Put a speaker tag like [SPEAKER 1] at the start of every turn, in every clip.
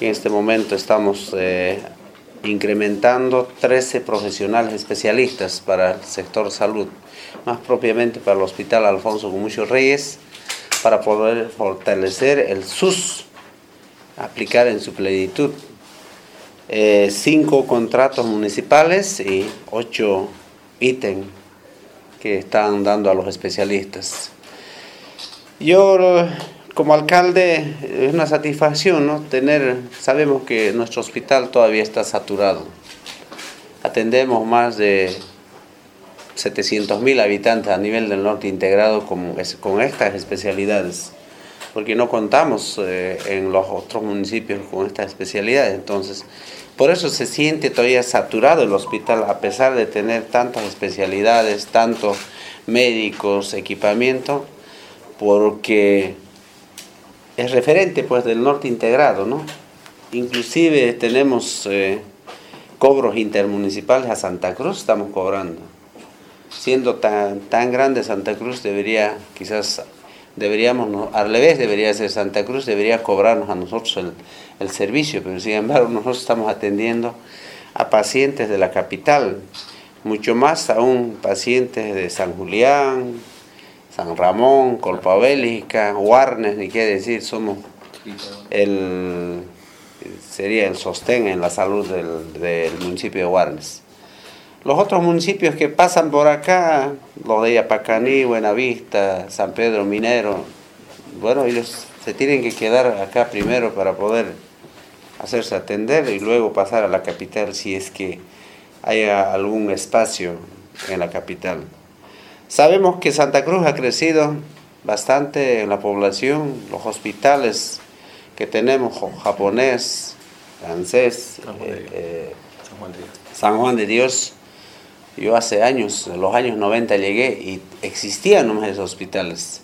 [SPEAKER 1] En este momento estamos eh, incrementando 13 profesionales especialistas para el sector salud, más propiamente para el Hospital Alfonso Gumucho Reyes, para poder fortalecer el SUS, aplicar en su plenitud. Eh, cinco contratos municipales y ocho ítems que están dando a los especialistas. Yo como alcalde es una satisfacción, ¿no? Tener, sabemos que nuestro hospital todavía está saturado. Atendemos más de 700 mil habitantes a nivel del norte integrado con, con estas especialidades, porque no contamos eh, en los otros municipios con estas especialidades. Entonces, por eso se siente todavía saturado el hospital, a pesar de tener tantas especialidades, tantos médicos, equipamiento, porque es referente pues del norte integrado, ¿no? Inclusive tenemos eh, cobros intermunicipales a Santa Cruz, estamos cobrando. Siendo tan, tan grande Santa Cruz debería, quizás deberíamos, al revés debería ser Santa Cruz, debería cobrarnos a nosotros el, el servicio, pero sin embargo nosotros estamos atendiendo a pacientes de la capital, mucho más aún pacientes de San Julián, San Ramón, Colpabélica, Warnes, ni qué decir, somos el, sería el sostén en la salud del, municipio de Warnes. Los otros municipios que pasan por acá, los de Yapacaní, Buenavista, San Pedro Minero, bueno, ellos se tienen que quedar acá primero para poder hacerse atender y luego pasar a la capital si es que haya algún espacio en la capital. Sabemos que Santa Cruz ha crecido bastante en la población, los hospitales que tenemos, japonés, francés, eh, eh, San, Juan de Dios. Yo hace años, en los años 90 llegué y existían nomás esos hospitales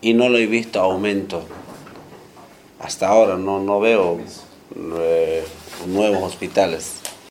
[SPEAKER 1] y no lo he visto aumento. Hasta ahora no, no veo eh, nuevos hospitales.